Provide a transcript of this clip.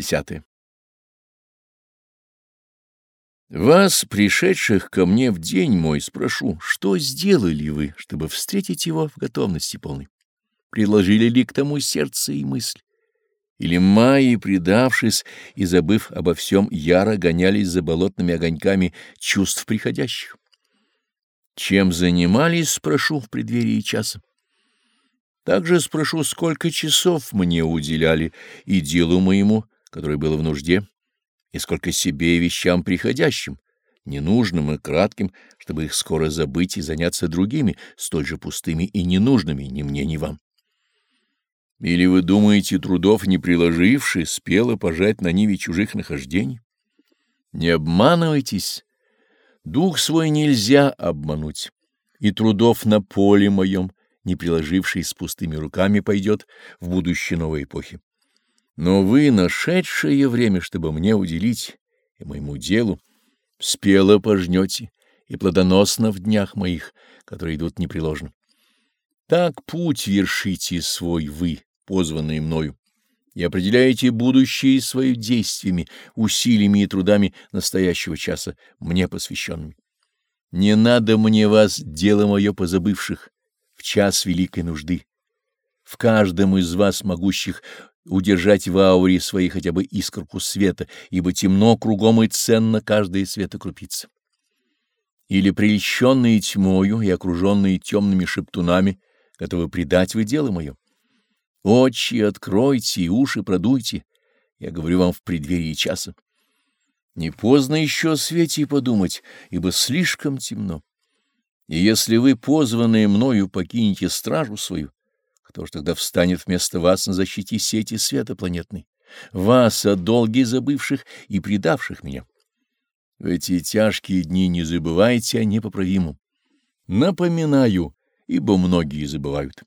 Десятое. Вас, пришедших ко мне в день мой, спрошу, что сделали вы, чтобы встретить его в готовности полной? Приложили ли к тому сердце и мысль? Или майи, предавшись и забыв обо всем, яро гонялись за болотными огоньками чувств приходящих? Чем занимались, спрошу в преддверии часа. Также спрошу, сколько часов мне уделяли и делу моему, которое было в нужде, и сколько себе и вещам приходящим, ненужным и кратким, чтобы их скоро забыть и заняться другими, столь же пустыми и ненужными ни мне, ни вам. Или вы думаете, трудов не приложивши, спело пожать на ниве чужих нахождений? Не обманывайтесь. Дух свой нельзя обмануть, и трудов на поле моем, не приложивший с пустыми руками, пойдет в будущее новой эпохи. Но вы, нашедшее время, чтобы мне уделить и моему делу, спело пожнете и плодоносно в днях моих, которые идут непреложно. Так путь вершите свой вы, позванные мною, и определяете будущее своими действиями, усилиями и трудами настоящего часа, мне посвященными. Не надо мне вас, дело мое позабывших, в час великой нужды. В каждом из вас, могущих удержать в ауре своей хотя бы искорку света, ибо темно кругом и ценно каждая света крупица. Или прельщенные тьмою и окруженные темными шептунами, готовы предать вы дело мое. Очи откройте и уши продуйте, я говорю вам в преддверии часа. Не поздно еще о свете подумать, ибо слишком темно. И если вы, позванные мною, покинете стражу свою, кто ж тогда встанет вместо вас на защите сети света планетной? Вас, от долги забывших и предавших меня. В эти тяжкие дни не забывайте о непоправимом. Напоминаю, ибо многие забывают.